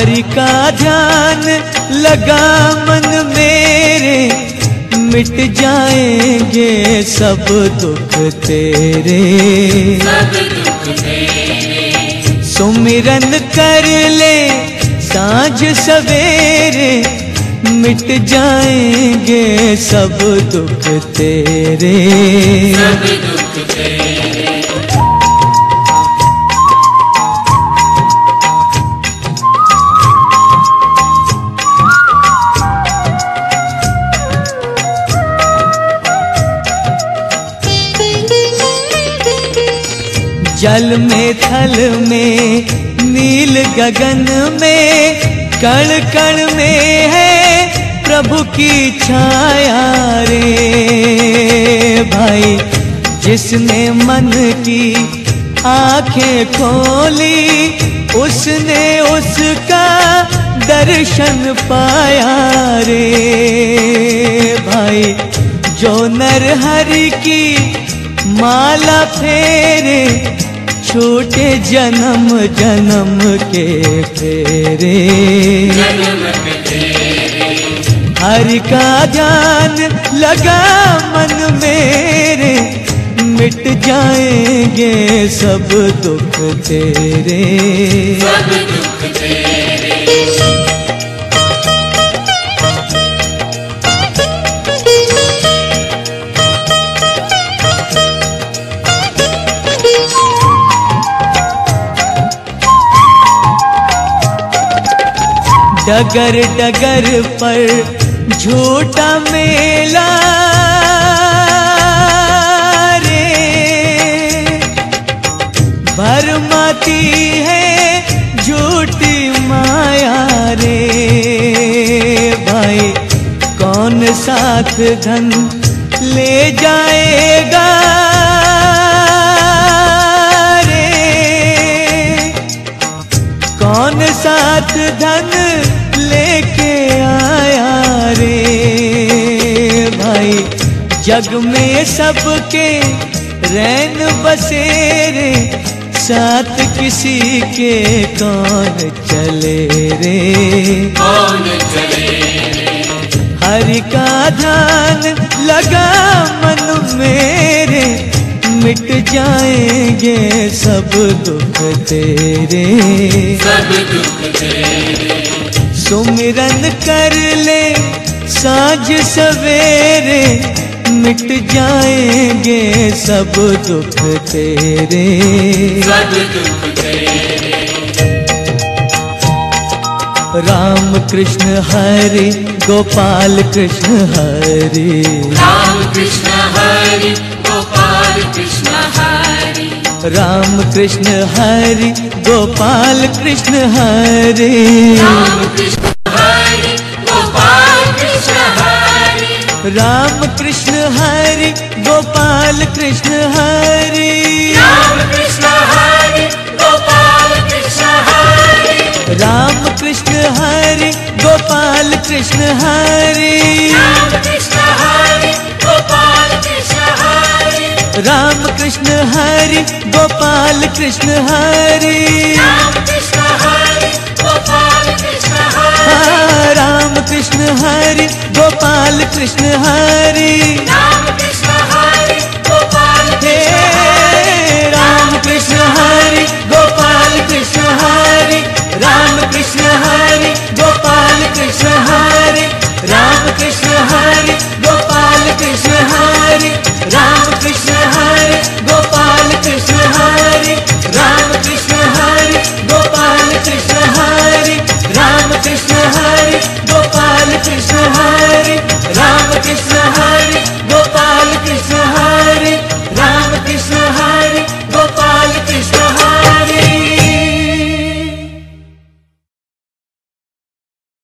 का ध्यान लगा मन मेरे मिट जाएँगे सब दुख तेरे। सब दुख तेरे। सुमिरन कर ले साँझ सवेरे मिट जाएँगे सब दुख तेरे। सब दुख तेरे। जल में, थल में, नील गगन में कण कण में है प्रभु की छाया रे। भाई, जिसने मन की आँखें खोली, उसने उसका दर्शन पाया रे। भाई, जो नर हरि की माला फेरे छोटे जन्म जन्म के फेरे। हर का ध्यान लगा मन मेरे, मिट जाएँगे सब दुख तेरे। सब दुख तेरे। डगर डगर पर झूठा मेला रे। भरमाती है झूठी माया रे। भाई, कौन साथ धन ले जाएगा रे? कौन साथ धन जग में सबके रैन बसेरे साथ किसी के कौन चले रे? कौन चले हरि का ध्यान लगा मन मेरे मिट जाएँगे सब दुख तेरे। सब दुख तेरे। सुमिरन कर ले साँझ सवेरे मिट जाएँगे सब दुख तेरे। सब दुख तेरे। राम कृष्ण हरि गोपाल कृष्ण हरि। राम कृष्ण हरि गोपाल कृष्ण हरि। राम कृष्ण हरि गोपाल कृष्ण हरि। राम कृष्ण राम कृष्ण हरि गोपाल कृष्ण हरि। राम कृष्ण हरि गोपाल कृष्ण हरि। राम कृष्ण हरि गोपाल कृष्ण हरि। राम कृष्ण हरि गोपाल कृष्ण हरि। राम कृष्ण हरि गोपाल कृष्ण हरि। राम कृष्ण हरि गोपाल कृष्ण हरि। राम कृष्ण हरि।